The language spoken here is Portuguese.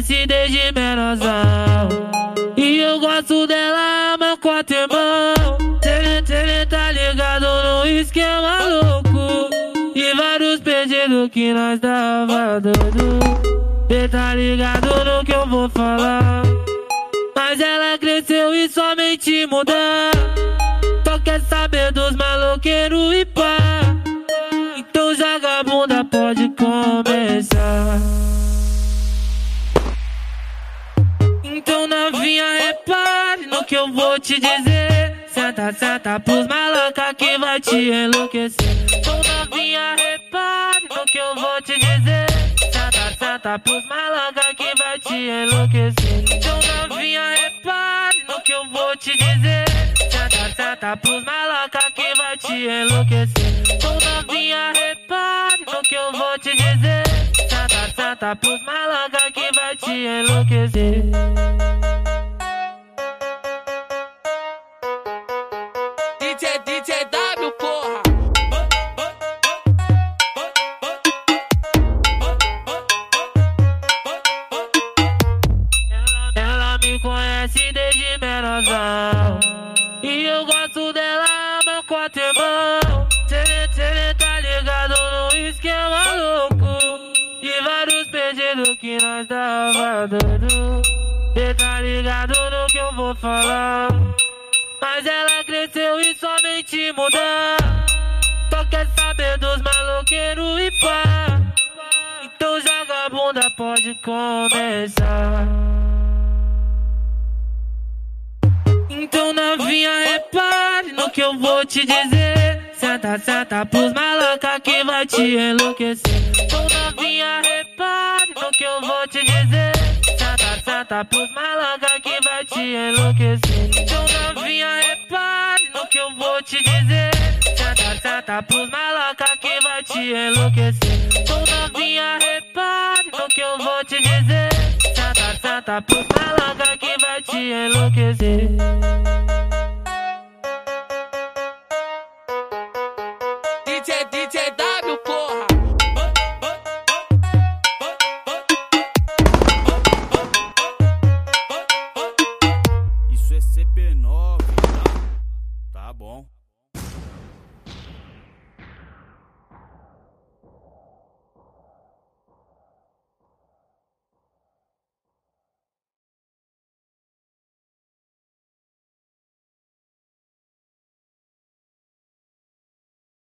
conhece desde menorzão. E eu gosto dela, mas quatro irmão. Tele, tele, tá ligado no esquema louco. E vários pedidos que nós dava doido. Cê tá ligado no que eu vou falar. Mas ela cresceu e somente mudar. Só quer saber dos maloqueiros e pá. Então joga a bunda, pode começar. Que eu vou te dizer. Senta, senta pros maloca que vai te enlouquecer. Então novinha, repare no que eu vou te dizer. Senta, senta pros maloca que vai te enlouquecer. Então novinha, repare no que eu vou te dizer. Senta, senta pros maloca que vai te enlouquecer. Então novinha, repare no que eu vou te dizer. Senta, senta pros maloca que vai te enlouquecer. DJ, DJ W, porra! Ela me conhece desde menorzão. E eu gosto dela, meu quatro irmão. Cê, cê tá ligado no esquema louco? E vários pedidos que nós dava doido Cê tá ligado no que eu vou falar e somente mudar Só quer saber dos maloqueiros e pá Então joga a bunda, pode começar Então novinha, repare no que eu vou te dizer. Senta, senta pros maloca que vai te enlouquecer. Então novinha, repare no que eu vou te dizer. Senta, senta pros maloca que vai te enlouquecer. Então te dizer. Senta, senta pros maloca que vai te enlouquecer. Então novinha, repare no que eu vou te dizer. Senta, senta pros maloca que vai te enlouquecer. DJ, DJ W.